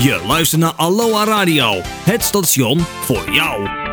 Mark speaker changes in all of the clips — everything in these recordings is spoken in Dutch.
Speaker 1: Je luistert naar Aloha Radio, het station voor jou.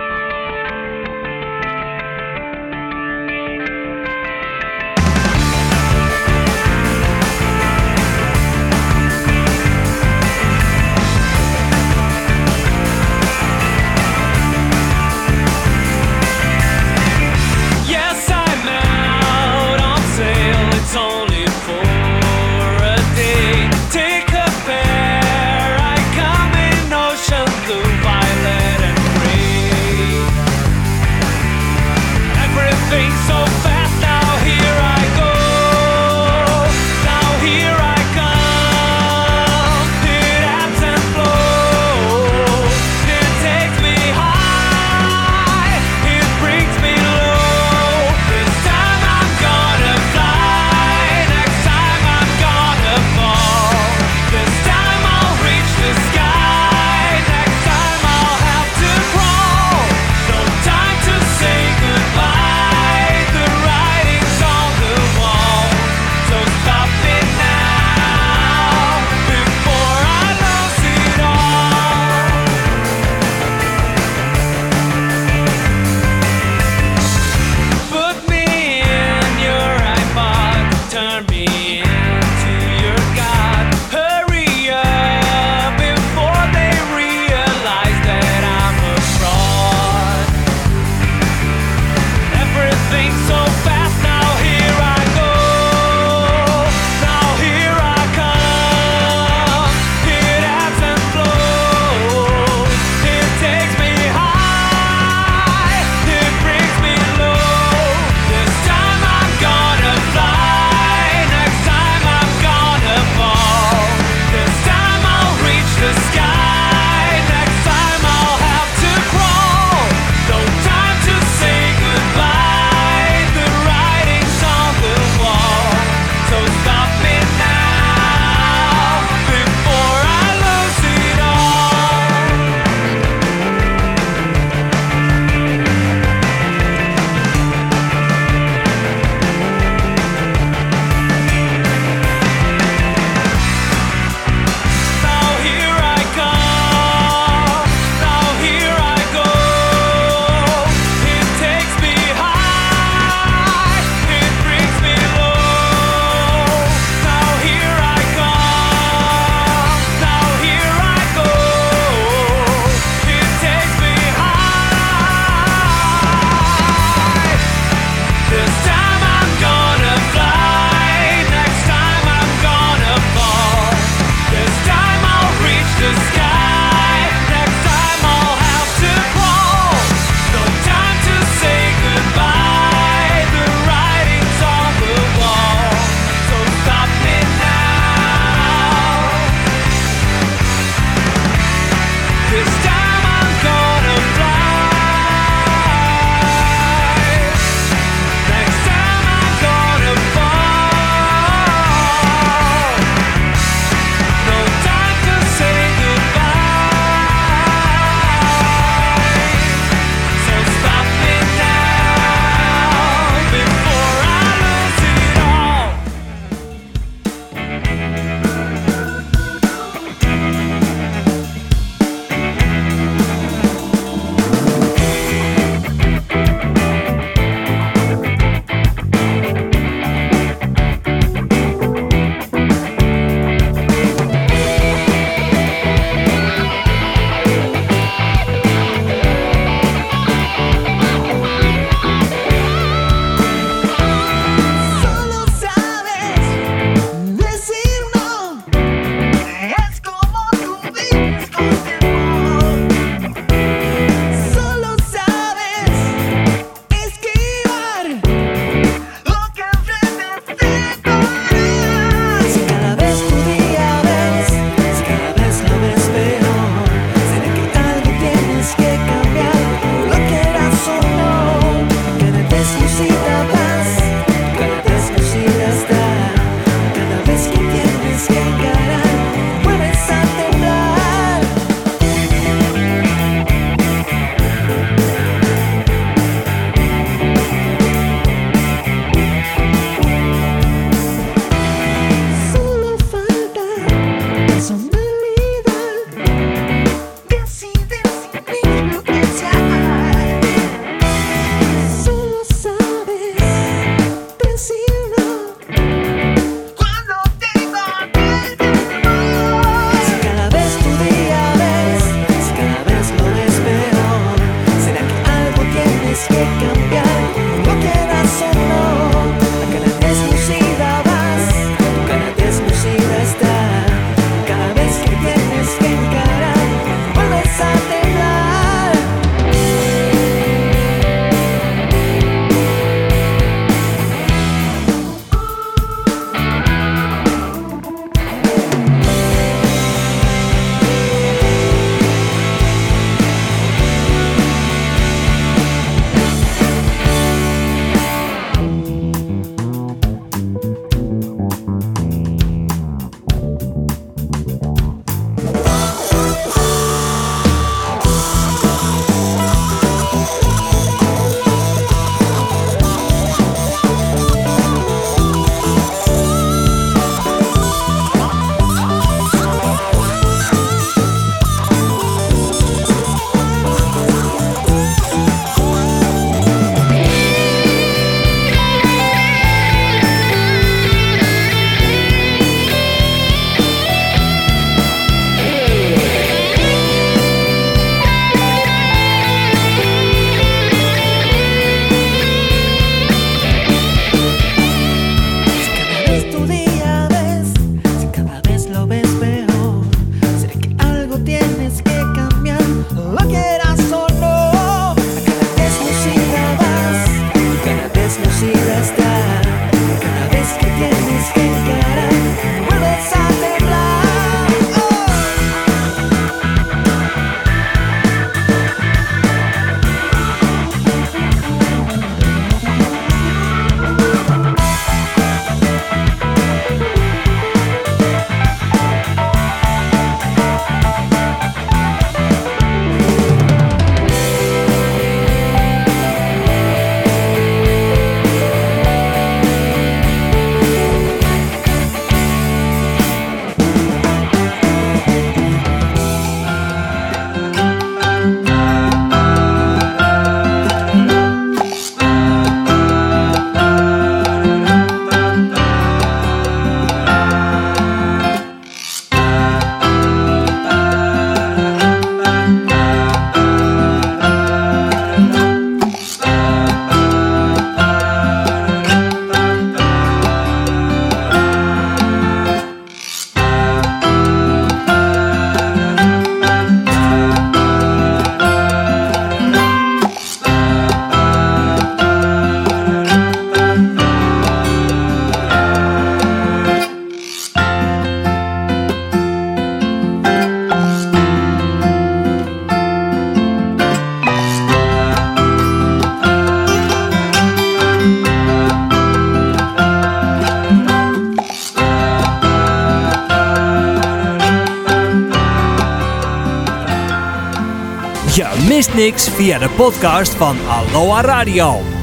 Speaker 2: Niks via de podcast van Aloha Radio.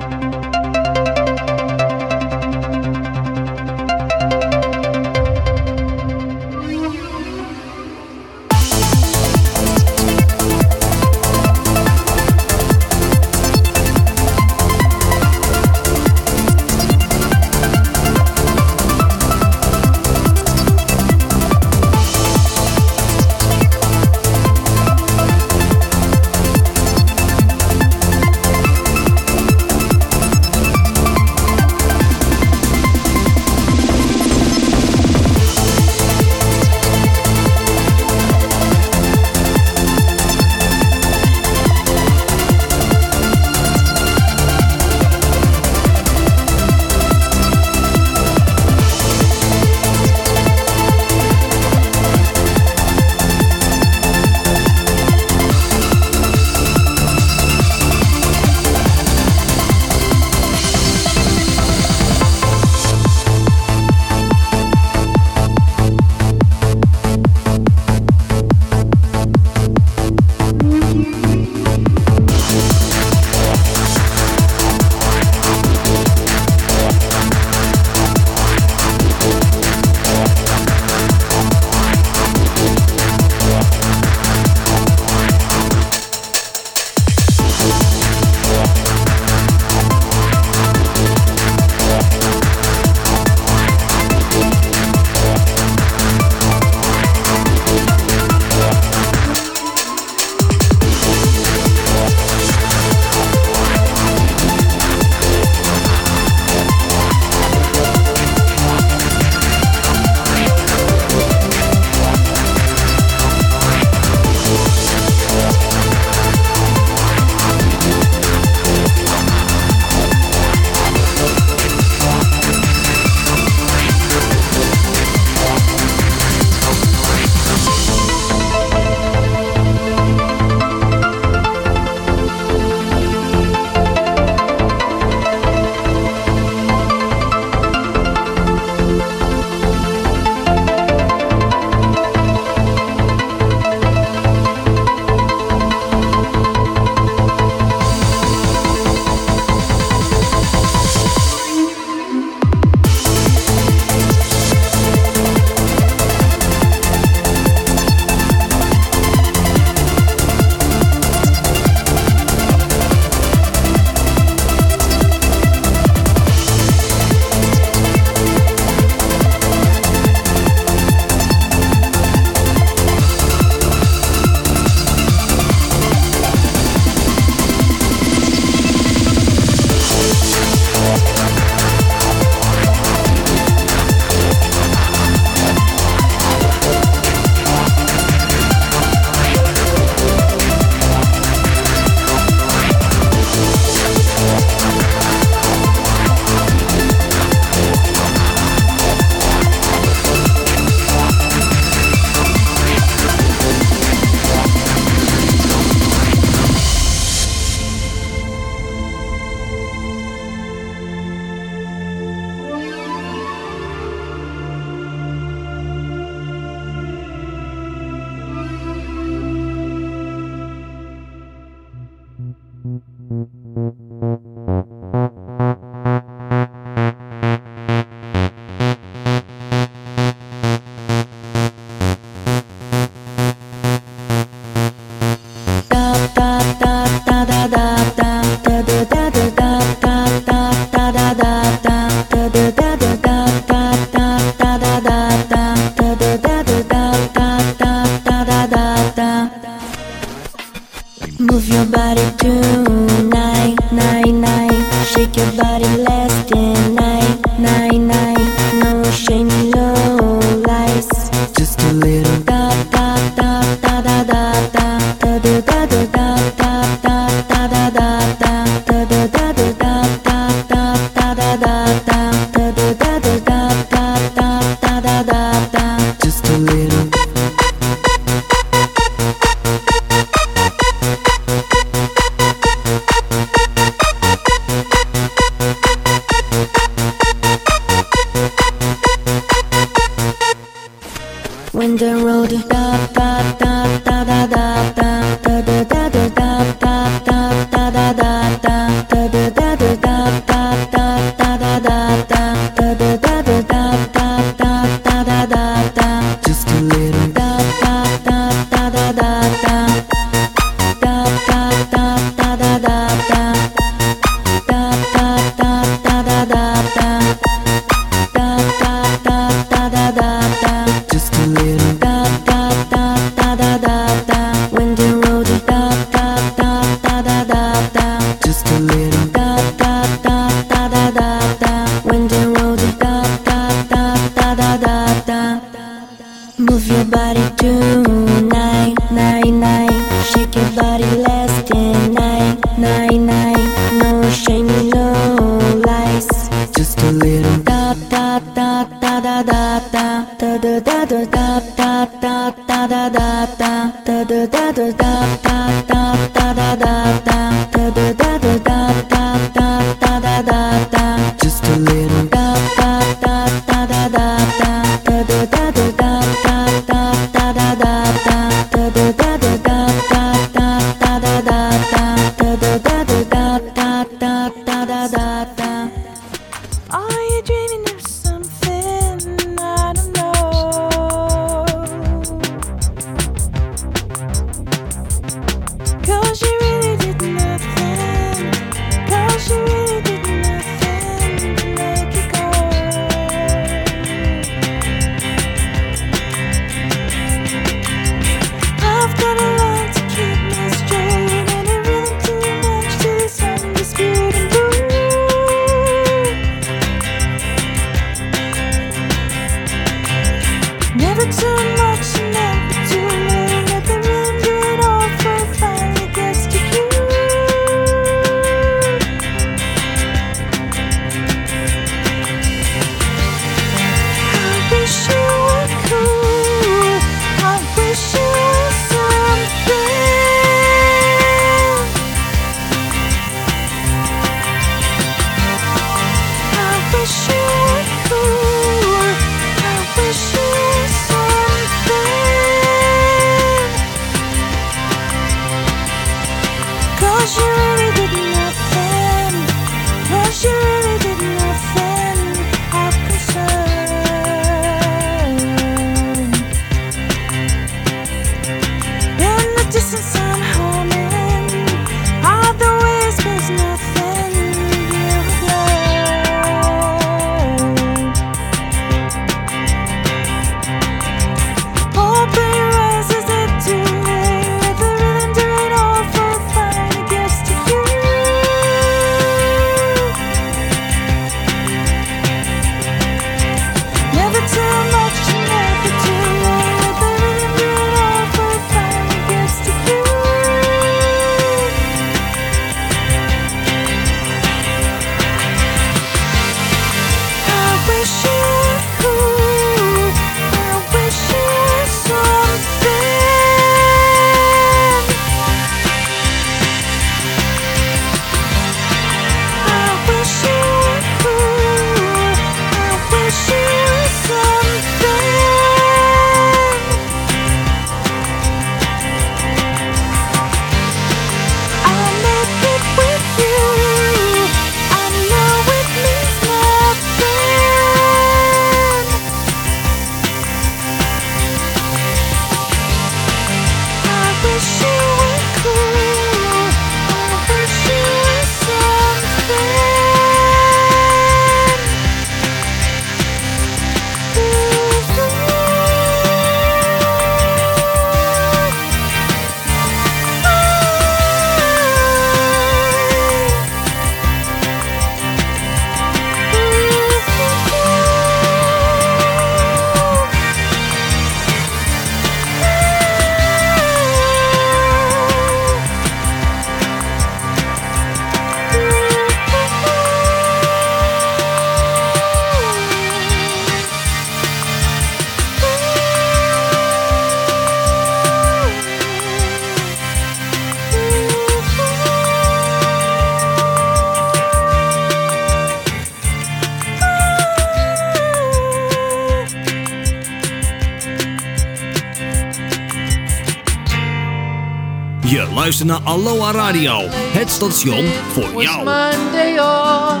Speaker 3: Luistert naar Aloha Radio, het station voor jou.
Speaker 4: Monday or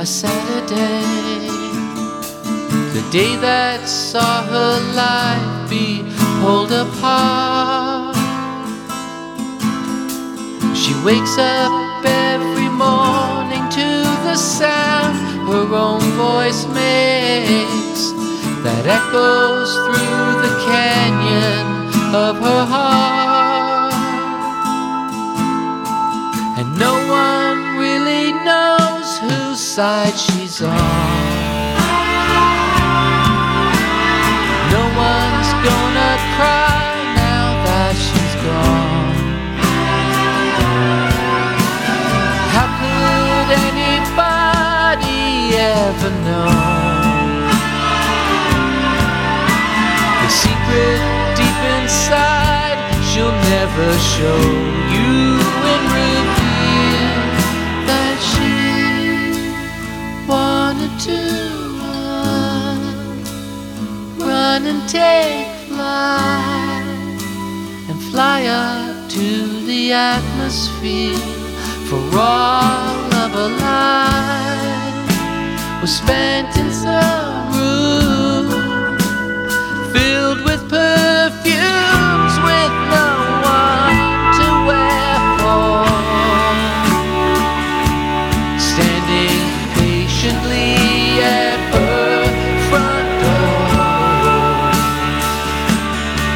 Speaker 4: a Saturday. The day that saw her life be pulled apart. She wakes up every morning to the sound her own voice makes that echoes through the canyon of her heart. Side she's on. No one's gonna cry now that she's gone. How could anybody ever know the secret deep inside she'll never show you and reveal to run, run and take flight and fly up to the atmosphere for all of her life was spent in some room filled with perfumes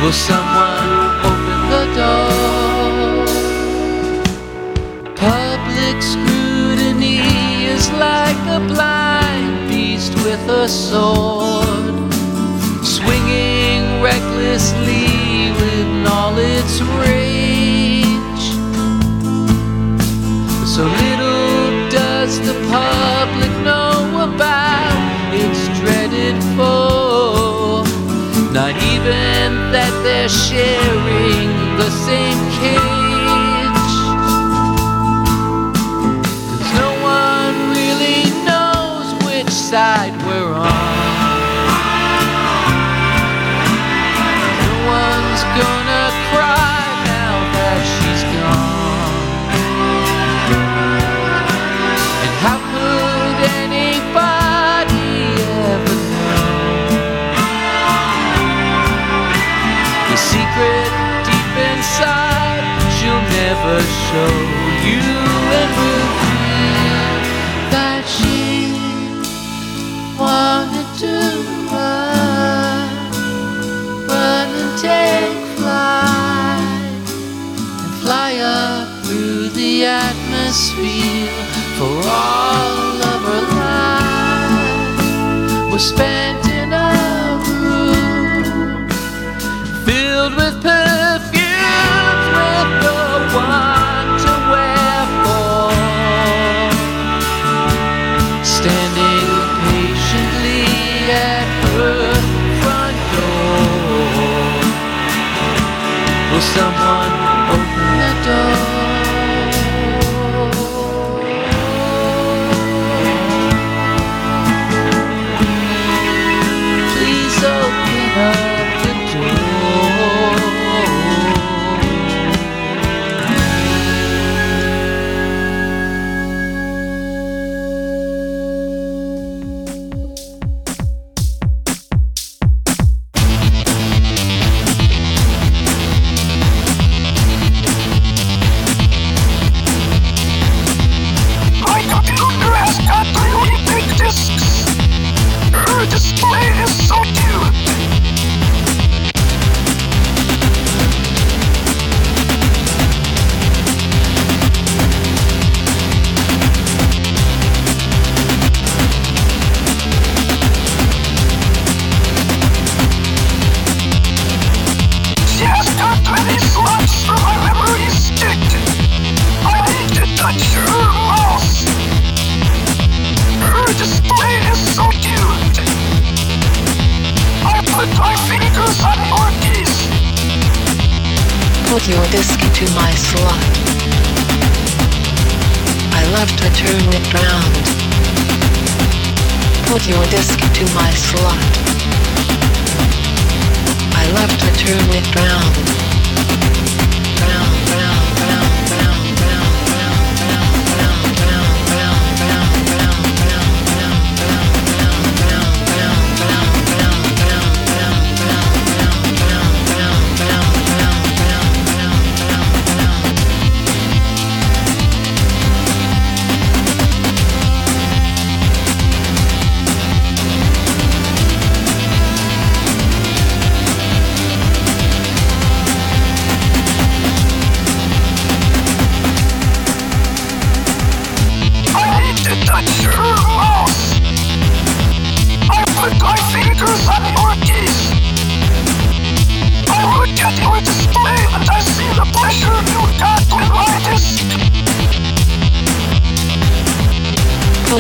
Speaker 4: will someone open the door? Public scrutiny is like a blind beast with a sword Not even that they're sharing the same cage. Never show you reveal that she wanted to run, run and take flight and fly up through the atmosphere for all of her life. Was spent
Speaker 5: Put your
Speaker 6: disc into my slot. I love to turn it round.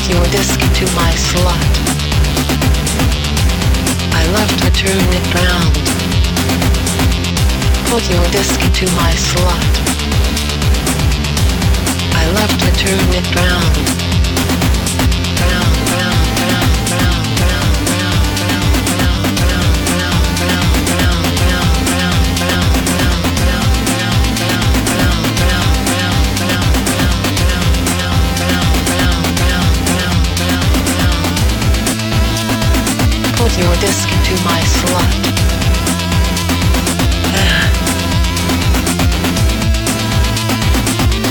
Speaker 6: Your disc into my slot. I love to turn it round.
Speaker 5: Put your disc
Speaker 6: into my slot. I love to turn it. Round, Put your disc into my slot.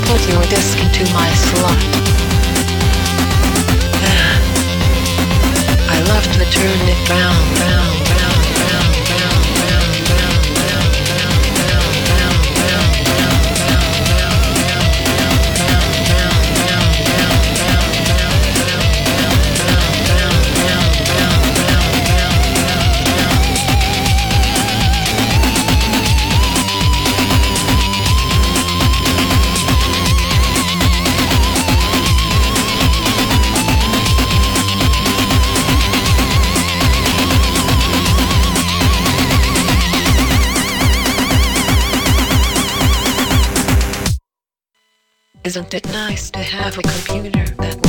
Speaker 6: Put your disc into my slot. I love to turn it round, round, round, Isn't it nice to have a computer that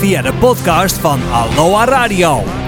Speaker 3: via de podcast van Aloha Radio.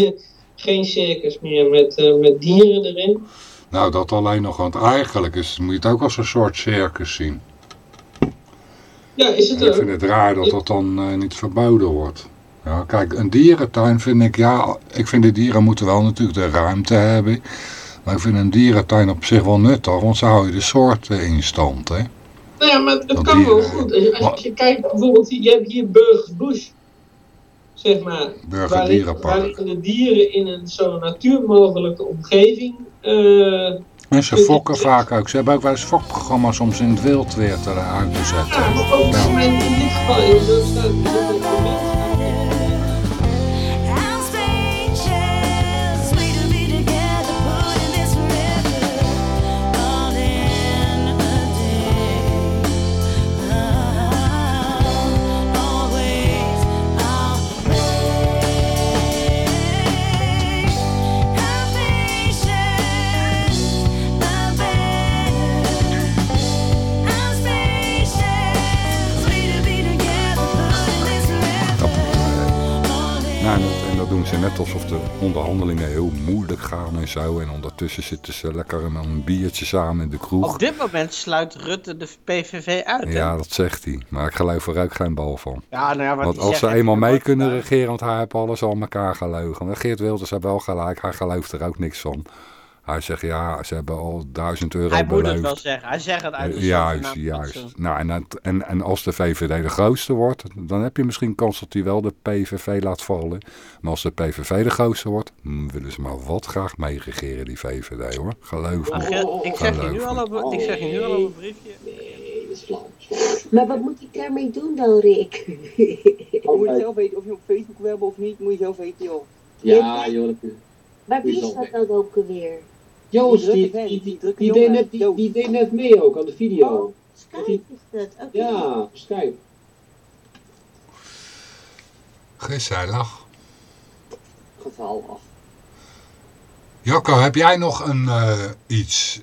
Speaker 7: Hier geen circus meer met, eh, met dieren erin.
Speaker 8: Nou, dat alleen nog, want eigenlijk is, moet je het ook als een soort circus zien.
Speaker 7: Ja, is het
Speaker 8: En ik
Speaker 7: ook?
Speaker 8: vind het raar dat dat dan eh, niet verboden wordt. Ja, kijk, een dierentuin vind ik, ja, ik vind de dieren moeten wel natuurlijk de ruimte hebben. Maar ik vind een dierentuin op zich wel nuttig, want zo hou je de soorten in stand, hè.
Speaker 7: Nou ja, maar het kan wel goed. Als je, kijkt bijvoorbeeld, je hebt hier Burgers Bush, zeg maar.
Speaker 8: Dierenpark.
Speaker 7: waarin de dieren in een zo natuur mogelijke omgeving. eh,
Speaker 8: En ze fokken vaak ook. Ze hebben ook wel eens fokprogramma's om ze in het wild weer te, uit te zetten.
Speaker 7: ja, maar ook
Speaker 8: Ja.
Speaker 7: in dit geval
Speaker 8: onderhandelingen heel moeilijk gaan en zo. En ondertussen zitten ze lekker met een biertje samen in de kroeg.
Speaker 9: Op dit moment sluit Rutte de PVV uit. hè?
Speaker 8: Ja, dat zegt hij. Maar ik geloof er ook geen bal van.
Speaker 9: Ja, nou ja,
Speaker 8: Want als ze eenmaal mee kunnen
Speaker 9: eruit.
Speaker 8: regeren, want hij heeft alles al elkaar gelogen. Geert Wilders heeft wel gelijk, hij gelooft er ook niks van. Hij zegt ja, ze hebben al duizend euro
Speaker 9: Hij moet
Speaker 8: beloofd.
Speaker 9: het wel zeggen. Hij zegt het uit de
Speaker 8: Eh, Juist, juist. Nou, en, het- en, en als de VVD de grootste wordt, dan heb je misschien kans dat hij wel de PVV laat vallen. Maar als de PVV de grootste wordt, hmm, willen ze maar wat graag meeregeren, die VVD hoor. Geloof me.
Speaker 9: Ik zeg je nu al op, ik zeg je nu al op een briefje.
Speaker 10: Maar wat moet ik daarmee doen dan, Rick?
Speaker 11: Je moet zelf weten of je op Facebook wil hebben of niet, moet je zelf weten joh.
Speaker 10: Ja,
Speaker 11: joh.
Speaker 10: Maar wie is dat dan ook alweer?
Speaker 11: Joost, die, die, die, die, deed net, die, die deed net mee ook aan de video.
Speaker 10: Oh, Skype is dat, oké.
Speaker 11: Ja, Skype.
Speaker 8: Gezellig.
Speaker 11: Geval af.
Speaker 8: Jacco, heb jij nog een eh, iets?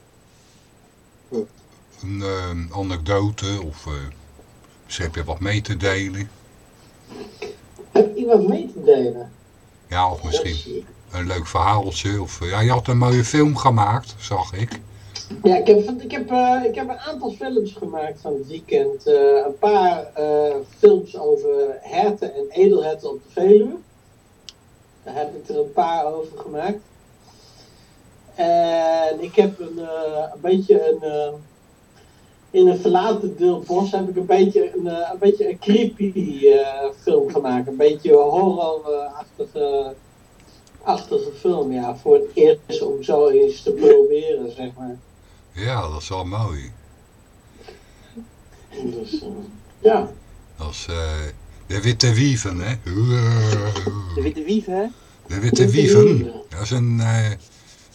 Speaker 8: Een eh, anekdote of eh, misschien heb je wat mee te delen?
Speaker 11: Heb ik wat mee te delen?
Speaker 8: Ja, of misschien een leuk verhaaltje. Of, eh, ja, je had een mooie film gemaakt, zag ik.
Speaker 11: Ja, ik heb, ik, heb, eh, ik heb een aantal films gemaakt van het weekend. Eh, een paar films over herten en edelherten op de Veluwe. Daar heb ik er een paar over gemaakt. En ik heb een, een beetje een... in een verlaten deel bos heb ik een beetje een, een, beetje een creepy film gemaakt. Een beetje horror-achtige achtige film, ja. Voor het eerst om zo eens te proberen, zeg maar.
Speaker 8: Ja, dat is wel mooi.
Speaker 11: Dus, eh, ja.
Speaker 8: Dat is eh, de Witte Wieven, hè?
Speaker 11: De Witte Wieven, hè?
Speaker 8: De Witte Wieven. Dat is een... eh,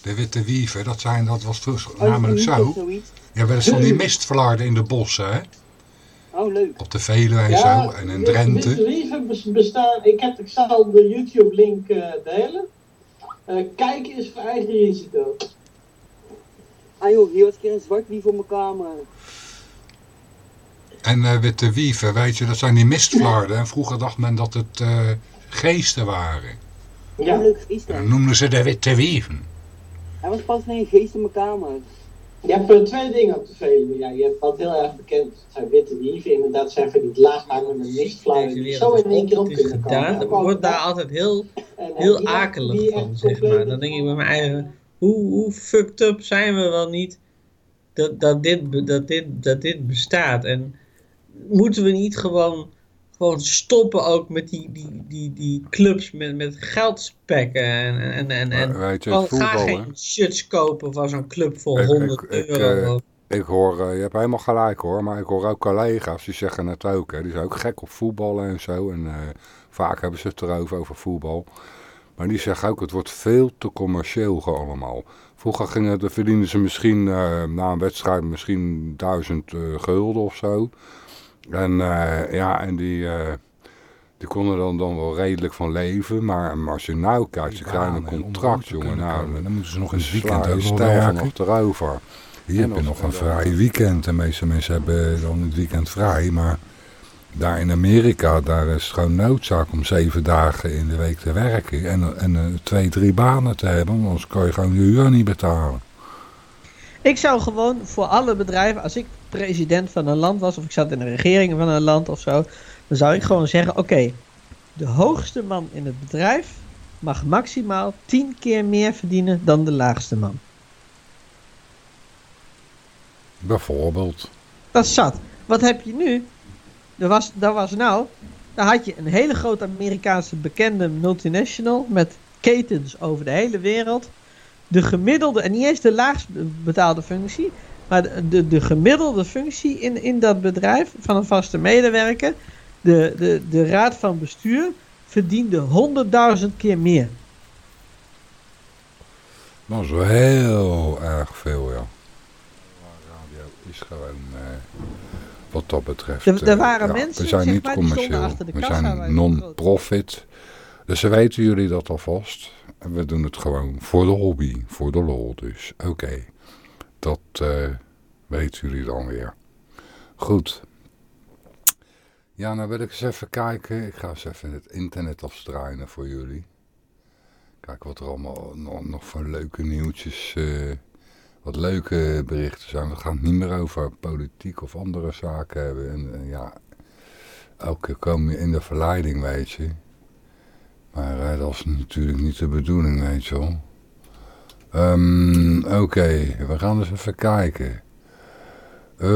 Speaker 8: de Witte Wieven, dat, zijn, dat was vroeger
Speaker 11: Oh,
Speaker 8: namelijk zo. Ja, wel eens van die mistvlaarden in de bossen, hè?
Speaker 11: Oh, leuk.
Speaker 8: Op de Veluwe en
Speaker 11: Ja,
Speaker 8: zo. En in
Speaker 11: Witte
Speaker 8: Drenthe.
Speaker 11: Bestaan... Ik, heb, ik zal de YouTube-link eh, delen. Eh, kijken is voor eigen risico. Ah joh, hier was een keer een zwart wief op mijn kamer.
Speaker 8: En eh, Witte Wieven, weet je, dat zijn die mistvlaarden. En vroeger dacht men dat het eh, geesten waren.
Speaker 11: Ja. leuk geest,
Speaker 8: En dan noemden ze de Witte Wieven.
Speaker 11: Hij was pas geen geest in mijn kamer. Je hebt eh, twee dingen op de Veluwe. Ja, je hebt wat heel erg bekend. Het zijn witte wieven. Inderdaad zijn van die laaghangende mistvlagen die zo in één keer op kunnen komen.
Speaker 9: gedaan, ik word daar altijd heel,
Speaker 11: En,
Speaker 9: heel akelig
Speaker 11: die
Speaker 9: van, zeg maar. Dan denk ik bij mijn eigen, hoe, hoe fucked up zijn we wel niet,
Speaker 12: dat, dat, dit, dat, dit, dat dit bestaat. En moeten we niet gewoon, gewoon stoppen ook met die, die, die, die clubs met, met geldspekken en, en, en, en
Speaker 8: weet je,
Speaker 12: ga geen shirts kopen van zo'n club voor
Speaker 8: Ik-
Speaker 12: 100
Speaker 8: ik, ik,
Speaker 12: euro.
Speaker 8: eh, ik hoor, eh, je hebt helemaal gelijk hoor, maar ik hoor ook collega's die zeggen het ook. Hè. Die zijn ook gek op voetballen en zo. En eh, vaak hebben ze het erover, over voetbal. Maar die zeggen ook, het wordt veel te commercieel allemaal. Vroeger gingen, verdienden ze misschien na een wedstrijd misschien duizend gulden of zo. En eh, ja, en die, eh, die konden dan, dan wel redelijk van leven. Maar, maar als je nou kijkt, ze krijgen een contract, jongen. Nou.
Speaker 13: Dan moeten ze nog het weekend ook nog
Speaker 8: achterover.
Speaker 13: Hier
Speaker 8: En
Speaker 13: heb je nog
Speaker 8: en
Speaker 13: een vrij weekend. De meeste mensen hebben dan het weekend vrij. Maar daar in Amerika, daar is het gewoon noodzaak om zeven dagen in de week te werken. En, en eh, twee, drie banen te hebben. want Anders kan je gewoon je huur niet betalen.
Speaker 12: Ik zou gewoon voor alle bedrijven, als ik president van een land was, of ik zat in de regering van een land of zo, dan zou ik gewoon zeggen: oké, de hoogste man in het bedrijf mag maximaal 10 keer meer verdienen dan de laagste man.
Speaker 8: Bijvoorbeeld.
Speaker 12: Dat is zat. Wat heb je nu? Er was, dat was nou, daar had je een hele grote Amerikaanse bekende multinational met ketens over de hele wereld. De gemiddelde, en niet eens de laagst betaalde functie, maar de, de, de gemiddelde functie in, in dat bedrijf van een vaste medewerker, de, de, de raad van bestuur, verdiende 100.000 keer meer.
Speaker 8: Dat is wel heel erg veel, ja. Radio is gewoon, eh, wat dat betreft...
Speaker 12: Er- er
Speaker 8: eh,
Speaker 12: waren
Speaker 8: ja,
Speaker 12: mensen,
Speaker 8: We zijn
Speaker 12: zeg
Speaker 8: niet
Speaker 12: maar,
Speaker 8: commercieel.
Speaker 12: achter de
Speaker 8: We
Speaker 12: kassa
Speaker 8: zijn non-profit. Dus ze weten jullie dat alvast. En we doen het gewoon voor de hobby, voor de lol. Dus oké, dat eh, weten jullie dan weer. Goed. Ja, nou wil ik eens even kijken. Ik ga eens even het internet afstruinen voor jullie. Kijk wat er allemaal nog, nog voor leuke nieuwtjes, eh, wat leuke berichten zijn. We gaan het niet meer over politiek of andere zaken hebben. En eh, ja, elke keer kom je in de verleiding, weet je. Maar dat is natuurlijk niet de bedoeling, weet je wel. Ehm, Oké, we gaan eens even kijken. Eh,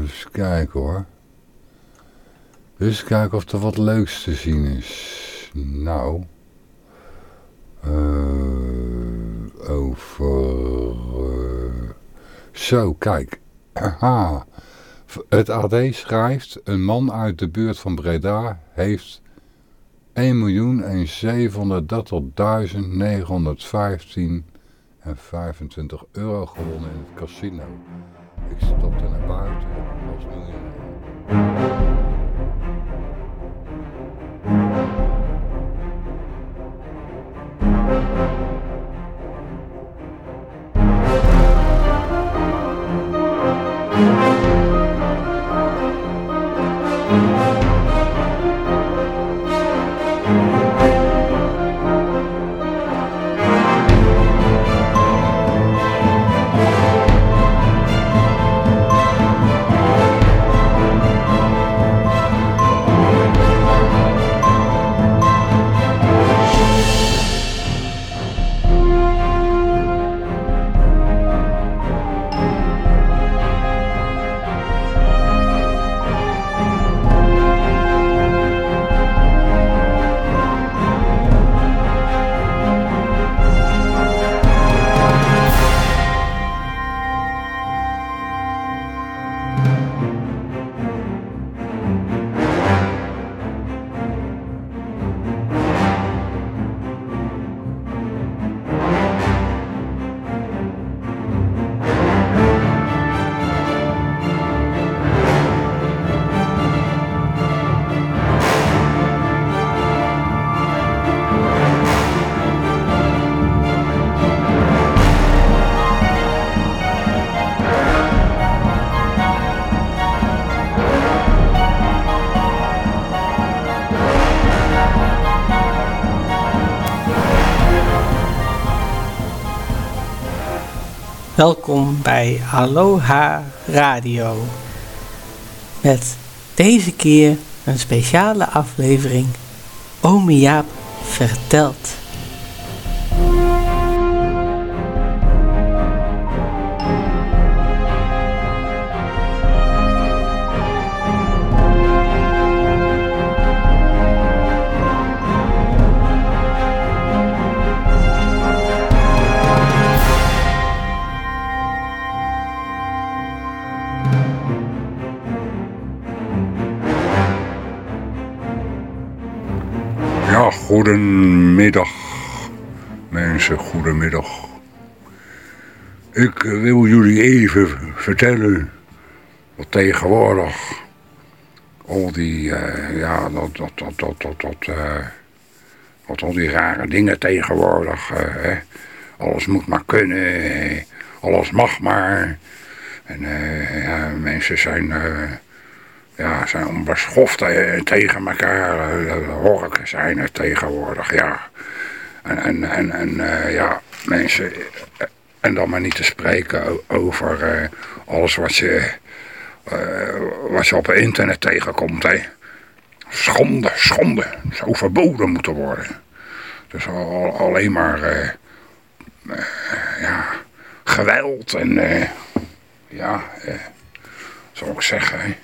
Speaker 8: eens kijken hoor. Eens kijken of er wat leuks te zien is. Nou. eh, over. eh, zo, kijk. Aha. Het AD schrijft: Een man uit de buurt van Breda heeft 1.730.915 en 25 euro gewonnen in het casino. Ik stapte naar buiten als.
Speaker 12: Welkom bij Aloha Radio. Met deze keer een speciale aflevering Ome Jaap vertelt.
Speaker 13: Goedemiddag, mensen, goedemiddag. Ik wil jullie even vertellen wat tegenwoordig al die, eh, ja, dat, dat, dat, dat, dat, dat, eh, al die rare dingen tegenwoordig, eh, hè. alles moet maar kunnen, alles mag maar. En ja, mensen zijn, ja, zijn onbeschoft eh, tegen elkaar, uh, horken zijn er tegenwoordig, ja. En, en, en, en eh, ja, mensen, eh, en dan maar niet te spreken over eh, alles wat je, eh, wat je op het internet tegenkomt, hè. Schande, schande, zou verboden moeten worden. Dus al, alleen maar, eh, eh, ja, geweld en, eh, ja, eh, zal ik zeggen, hè.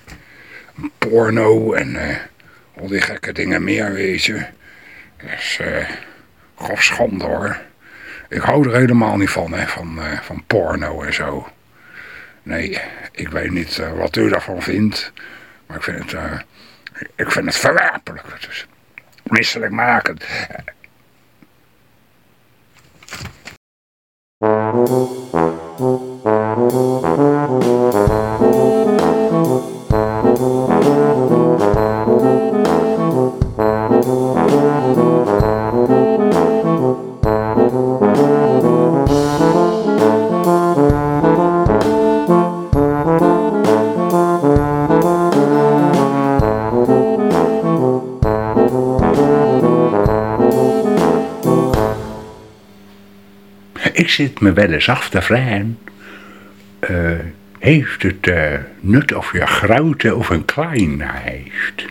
Speaker 13: Porno en eh, al die gekke dingen meer, weet je. Dus, eh, grof schande hoor. Ik hou er helemaal niet van, hè, van, eh, van porno en zo. Nee, ik weet niet wat u daarvan vindt. Maar ik vind het, ik vind het verwerpelijk. Het is misselijkmakend.
Speaker 14: Zit me wel eens af te vragen. eh, heeft het eh, nut of je grote of een klein heeft?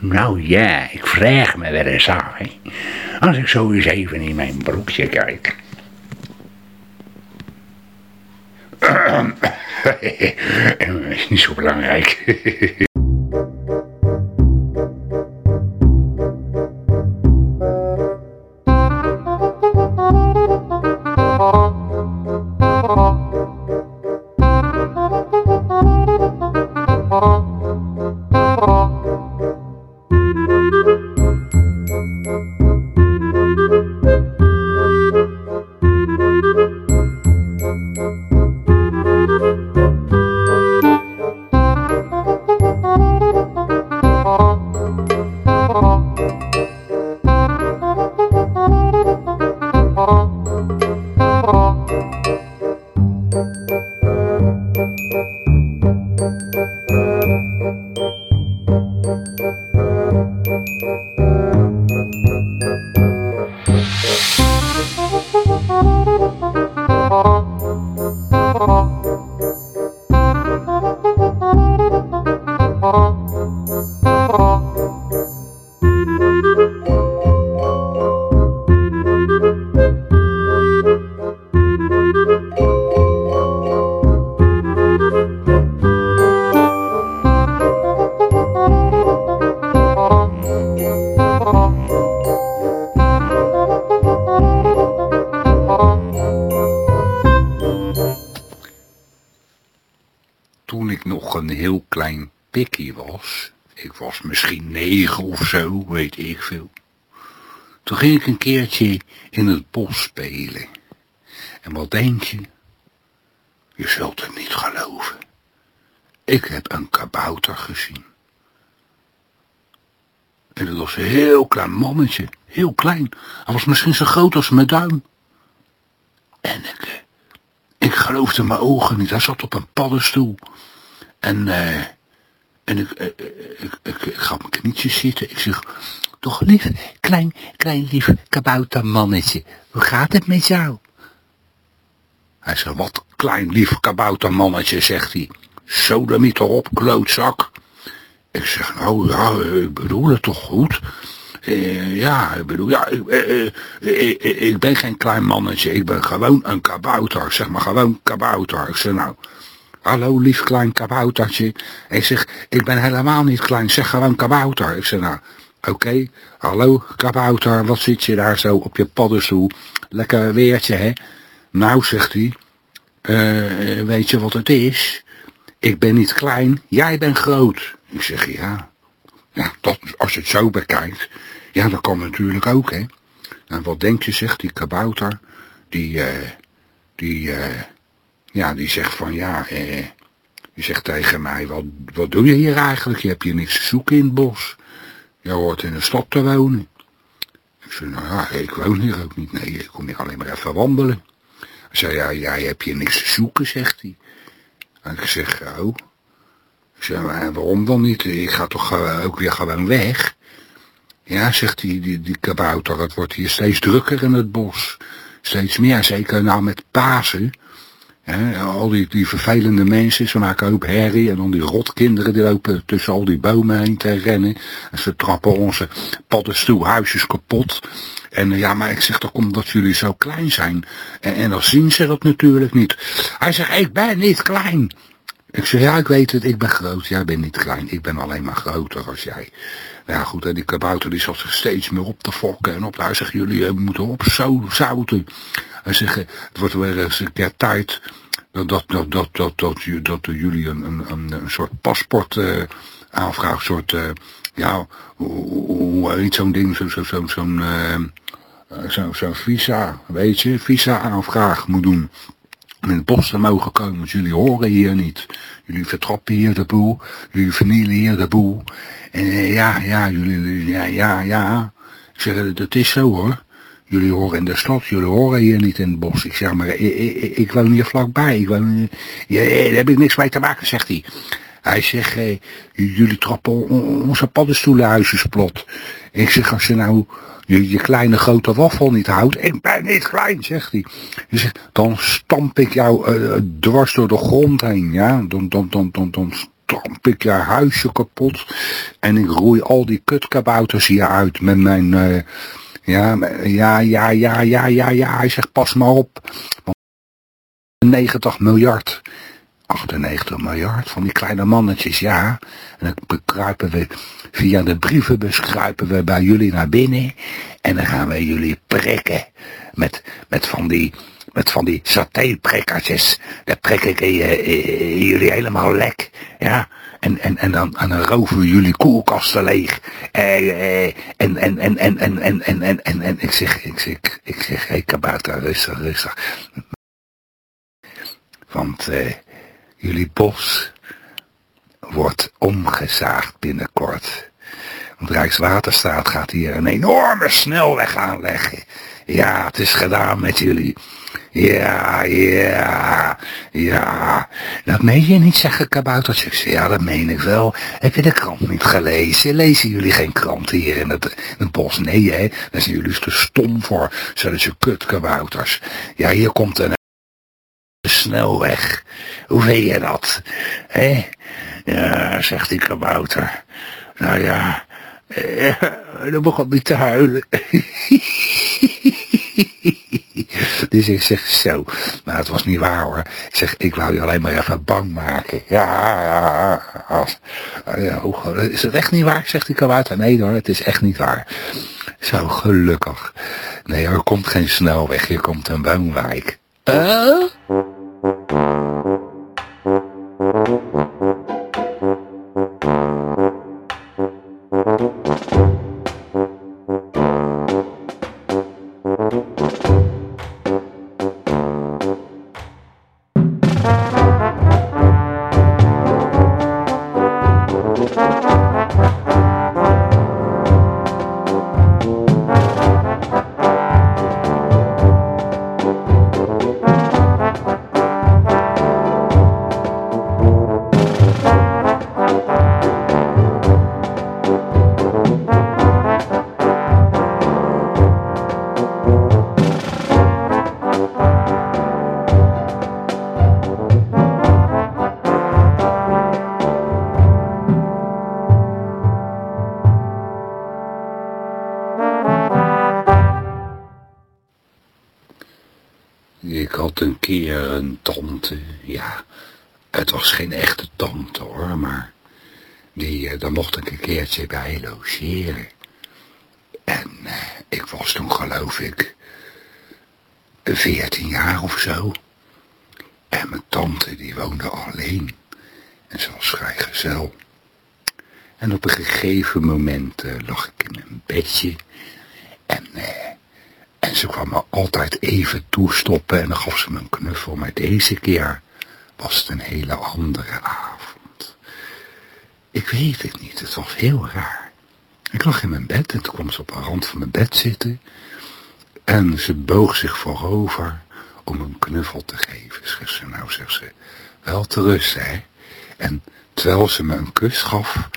Speaker 14: Nou ja, ik vraag me wel eens af. Hè. Als ik zo eens even in mijn broekje kijk. is niet zo belangrijk. nog een heel klein pikkie was, ik was misschien negen of zo, weet ik veel. Toen ging ik een keertje in het bos spelen. En wat denk je? Je zult het niet geloven. Ik heb een kabouter gezien. En dat was een heel klein mannetje, heel klein. Hij was misschien zo groot als mijn duim. En ik, eh, ik geloofde mijn ogen niet. Hij zat op een paddenstoel. En, eh, en ik, eh, eh, ik, ik, ik ga op mijn knietjes zitten. Ik zeg, toch lief, klein, klein lief kaboutermannetje. Hoe gaat het met jou? Hij zegt, wat klein lief kaboutermannetje, zegt hij. Sodemiet erop, klootzak. Ik zeg, nou ja, ik bedoel het toch goed? Ja, ik bedoel, ja, ik- ik ben geen klein mannetje, ik ben gewoon een kabouter, zeg maar gewoon kabouter. Ik zeg, nou, hallo lief klein kaboutertje. Ik zeg, ik ben helemaal niet klein, zeg gewoon kabouter. Ik zeg, nou, oké, hallo kabouter, wat zit je daar zo op je paddenstoel? Lekker weertje, hè? Nou, zegt hij, eh, weet je wat het is? Ik ben niet klein, jij bent groot. Ik zeg, ja, ja dat, als je het zo bekijkt. Ja, dat kan natuurlijk ook, hè. En wat denk je, zegt die kabouter, die, eh, die, eh, ja, die zegt van, ja, eh, die zegt tegen mij, wat, wat doe je hier eigenlijk? Je hebt hier niks te zoeken in het bos. Je hoort in een stad te wonen. Ik zei, nou ja, ik woon hier ook niet. Nee, ik kom hier alleen maar even wandelen. Hij zei, ja, jij hebt hier niks te zoeken, zegt hij. En ik zeg, oh. Maar waarom dan niet? Ik ga toch eh, ook weer gewoon weg? Ja, zegt die, die, die kabouter, het wordt hier steeds drukker in het bos. Steeds meer, zeker nou met Pasen. Al die, die vervelende mensen, ze maken ook herrie en dan die rotkinderen die lopen tussen al die bomen heen te rennen. En ze trappen onze paddenstoelhuisjes kapot. En eh, ja, maar ik zeg toch omdat jullie zo klein zijn. En, en dan zien ze dat natuurlijk niet. Hij zegt, ik ben niet klein. Ik zeg, ja, ik weet het, ik ben groot. Jij bent niet klein, ik ben alleen maar groter als jij. Nou ja, goed, en die kabouter die zat zich steeds meer op te fokken en op. Hij zegt, jullie eh, moeten op zo zouten. Hij zegt, eh, het wordt weer eens een keer tijd dat, dat, dat, dat, dat, dat, ju- dat jullie een, een, een, een soort paspoort aanvragen, een soort, eh, ja, hoe, heet zo'n ding, zo'n zo, zo, zo'n eh, zo, visa, weet je, visa aanvraag moet doen. In het bos te mogen komen, want jullie horen hier niet. Jullie vertrappen hier de boel, jullie vernielen hier de boel. En eh, ja, ja, jullie, ja, ja, ja. Ik zeg, eh, dat is zo hoor. Jullie horen in de stad, jullie horen hier niet in het bos. Ik zeg maar, ik, ik, ik woon hier vlakbij. Ik woon, hier- daar heb ik niks mee te maken, zegt hij. Hij zegt, eh, j- jullie trappen on- onze paddenstoelenhuisjes plot. Ik zeg, als je nou je, je kleine grote waffel niet houdt, ik ben niet klein, zegt hij. Hij zegt, dan stamp ik jou eh, dwars door de grond heen, ja. Dan, dan, dan, dan, dan stamp ik je huisje kapot. En ik roei al die kutkabouters hier uit met mijn... eh, ja, ja, ja, ja, ja, ja, ja. Hij zegt, pas maar op. Want 90 miljard. 98 miljard van die kleine mannetjes, ja. En dan kruipen we via de brievenbus kruipen we bij jullie naar binnen. En dan gaan we jullie prikken met, met van die, met van die satéprikkertjes. Daar prik ik eh, eh, jullie helemaal lek, ja. En, en, en, dan, en dan roven we jullie koelkasten leeg. Eh, en, en, en, en, en, en, en, en, en, en ik zeg, ik zeg, ik zeg, hé kabouter, rustig, rustig. Want eh, jullie bos wordt omgezaagd binnenkort. Want Rijkswaterstaat gaat hier een enorme snelweg aanleggen. Ja, het is gedaan met jullie. Ja, ja, ja. Dat meen je niet, zeggen kabouters. Ik zeg, ja, dat meen ik wel. Heb je de krant niet gelezen? Lezen jullie geen krant hier in het, in het bos? Nee, hè? Daar zijn jullie te stom voor. Zodat je kutkabouters. Ja, hier komt een snelweg. Hoe weet je dat? Hé? Ja, zegt die kabouter. Nou ja, eh, dan begon hij te huilen. Dus ik zeg zo, maar het was niet waar hoor. Ik zeg, ik wou je alleen maar even bang maken. Ja, ja, als- ja hoe- is het echt niet waar? Zegt die kabouter. Nee hoor, het is echt niet waar. Zo, gelukkig. Nee, er komt geen snelweg, hier komt een woonwijk. Thank you. Was geen echte tante hoor, maar die, eh, daar mocht ik een keertje bij logeren. En eh, ik was toen geloof ik 14 jaar of zo. En mijn tante die woonde alleen. En ze was vrijgezel. En op een gegeven moment eh, lag ik in mijn bedje. En, en ze kwam me altijd even toestoppen en dan gaf ze me een knuffel. Maar deze keer was het een hele andere avond. Ik weet het niet, het was heel raar. Ik lag in mijn bed en toen kwam ze op de rand van mijn bed zitten. En ze boog zich voorover om een knuffel te geven. Zegt ze, nou zegt ze, wel te rusten hè. En terwijl ze me een kus gaf,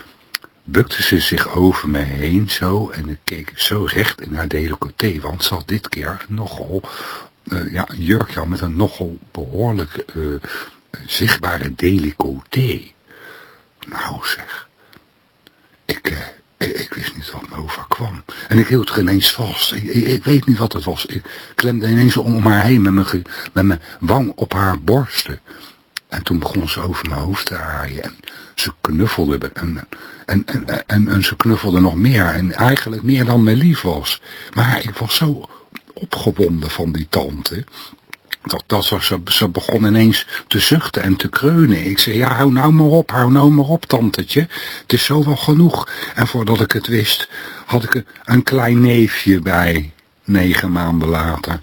Speaker 14: bukte ze zich over me heen zo en ik keek zo recht in haar decolleté, want ze had dit keer een nogal, eh, ja, een jurkje met een nogal behoorlijk eh, zichtbare decolleté. Nou zeg, ik, eh, ik, ik wist niet wat me overkwam. En ik hield er ineens vast. Ik, ik, weet niet wat het was. Ik klemde ineens om haar heen met mijn, met mijn wang op haar borsten. En toen begon ze over mijn hoofd te haaien. En ze knuffelde. en, en, en, en ze knuffelde nog meer. En eigenlijk meer dan me lief was. Maar ik was zo opgewonden van die tante. Dat, dat was, ze, ze begon ineens te zuchten en te kreunen. Ik zei, ja, hou nou maar op, hou nou maar op, tantetje. Het is zo wel genoeg. En voordat ik het wist, had ik een, klein neefje bij. Negen maanden later.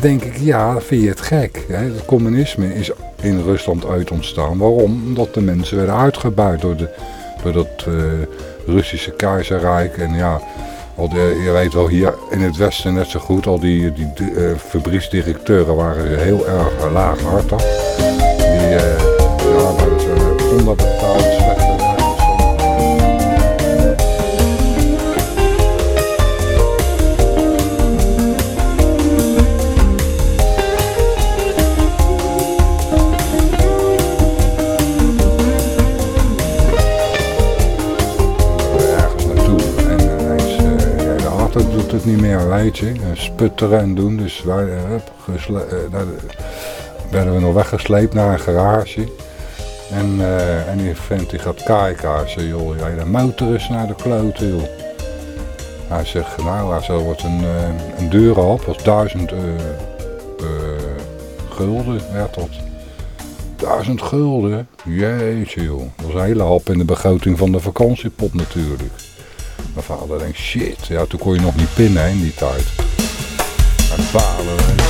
Speaker 8: Denk ik, ja, vind je het gek? Hè? Het communisme is in Rusland uit ontstaan. Waarom? Omdat de mensen werden uitgebuit door, de, door dat eh, Russische keizerrijk. En ja, al de, je weet wel, hier in het westen net zo goed. Al die, die eh, fabrieksdirecteuren waren heel erg uh, laaghartig. Die eh ja, onderbetaald, slechte doet het niet meer, weet je. En sputteren en doen. Dus wij eh, eh, werden we nog weggesleept naar een garage. En, eh, en die vent die gaat kijken. Hij zegt, joh, ja, de motor is naar de klote, joh. Hij zegt, nou, hij wordt een, een deur op, was duizend gulden, werd dat. Duizend gulden? Jeetje joh. Dat was een hele hap in de begroting van de vakantiepot natuurlijk. Vader denkt, shit. Ja, toen kon je nog niet pinnen hè, in die tijd. En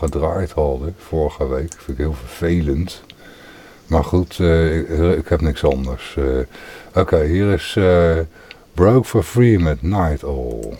Speaker 13: gedraaid hadden vorige week. Vind ik heel vervelend. Maar goed, eh, ik, heb niks anders. Eh. Oké, hier is eh, Broke for Free met Night
Speaker 15: All.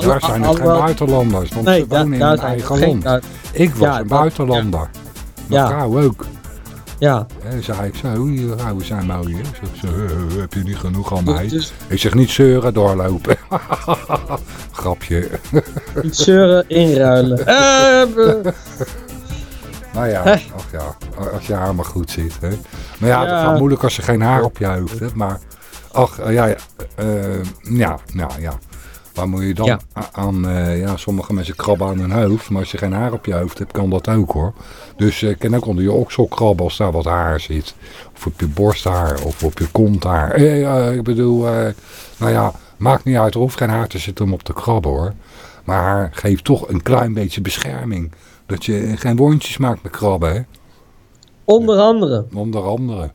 Speaker 8: Daar zijn geen buitenlanders. Want
Speaker 12: Nee,
Speaker 8: ze wonen in hun eigen land. Ik was een buitenlander. Mijn vrouw ook.
Speaker 12: Ja.
Speaker 8: En zei ik zo, die vrouwen zijn mooi. Hè? Zegt ze, "Eh, heb je niet genoeg aan mij?
Speaker 12: dus-
Speaker 8: Ik zeg niet zeuren, doorlopen. Grapje.
Speaker 12: Niet zeuren, inruilen. Eh, eh,
Speaker 8: Nou ja, ach ja, als je haar maar goed ziet. Hè. Maar ja,
Speaker 12: Ja.
Speaker 8: dat gaat moeilijk als je geen haar op je hoofd hebt. Maar, ach, eh, ja, ja, eh, ja, nou ja. Waar moet je dan
Speaker 12: Ja.
Speaker 8: aan, eh, ja, sommige mensen krabben aan hun hoofd. Maar als je geen haar op je hoofd hebt, kan dat ook hoor. Dus ik kan ook onder je oksel krabben als daar wat haar zit. Of op je borsthaar, of op je konthaar. Eh, eh, ik bedoel, eh, nou ja, maakt niet uit, er hoeft geen haar te zitten om op te krabben hoor. Maar haar geeft toch een klein beetje bescherming. Dat je geen wondjes maakt met krabben, hè?
Speaker 12: onder andere.
Speaker 8: Onder andere.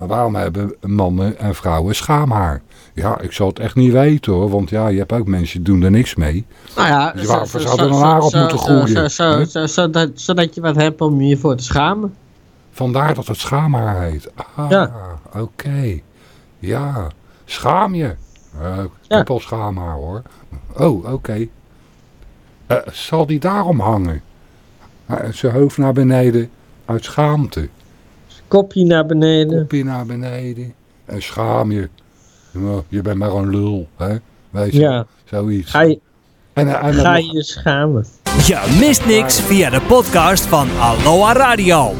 Speaker 8: Maar waarom hebben mannen en vrouwen schaamhaar? Ja, ik zal het echt niet weten hoor, want ja, je hebt ook mensen die doen er niks mee.
Speaker 12: Nou ja,
Speaker 8: Dus waarvoor zou er een haar op moeten groeien?
Speaker 12: Zo, zo,
Speaker 8: hè?
Speaker 12: zo, zodat, je wat hebt om je voor te schamen.
Speaker 8: Vandaar dat het schaamhaar heet. Ah,
Speaker 12: Ja.
Speaker 8: oké. Ja, schaam je. Eh, ik heb al schaamhaar hoor. Oh, oké. Eh, zal die daarom hangen? Eh, zijn hoofd naar beneden uit schaamte.
Speaker 12: Kopje naar beneden.
Speaker 8: Kopje naar beneden. En schaam je. Je bent maar een lul, hè? Weet je,
Speaker 12: Ja.
Speaker 8: zoiets.
Speaker 12: Ga je,
Speaker 8: En,
Speaker 12: ga je schamen.
Speaker 2: Je mist niks via de podcast van Aloha Radio.